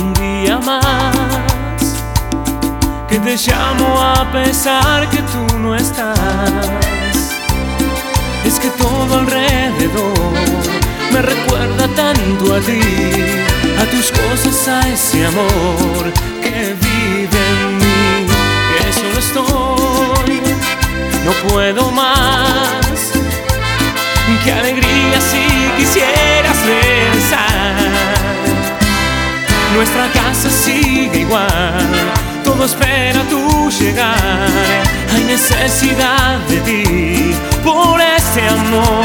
un día más que te llamo a pesar que tú no estás. Es que todo alrededor me recuerda tanto a ti, a tus cosas, a ese amor que vive en mí, que solo estoy, no puedo más. Qué alegría si quisieras nuestra casa sigue igual, todo espera tu llegar. Hay necesidad de ti por este amor.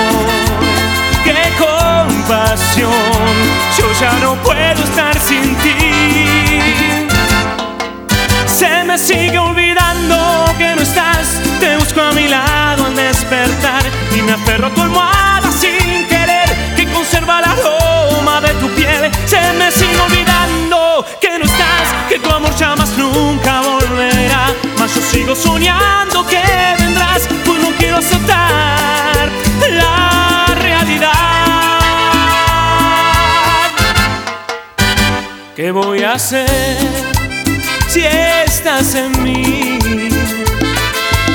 Qué compasión, yo ya no puedo estar sin ti. Se me sigue olvidando que no estás, te busco a mi lado al despertar y me aferro a tu almohada ¿Qué voy a hacer si estás en mí?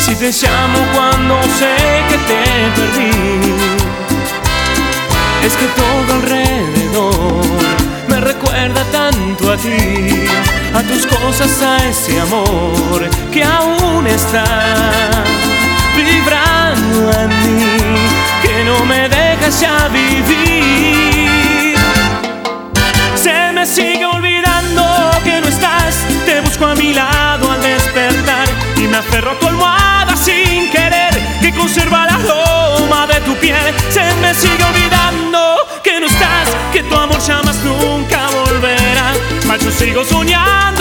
Si te llamo cuando sé que te perdí. Es que todo alrededor me recuerda tanto a ti, a tus cosas, a ese amor que aún está vibrando en mí, que no me dejas ya vivir. A tu almohada sin querer que conserva la aroma de tu piel. Se me sigue olvidando que no estás, que tu amor ya más nunca volverá. Mas yo sigo soñando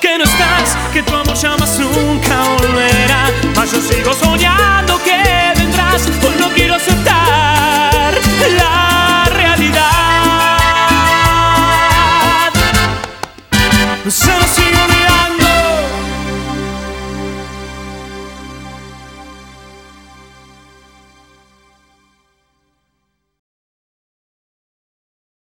que no estás, que tu amor jamás nunca volverá. Mas yo sigo soñando que vendrás, hoy no quiero aceptar la realidad. No se nos.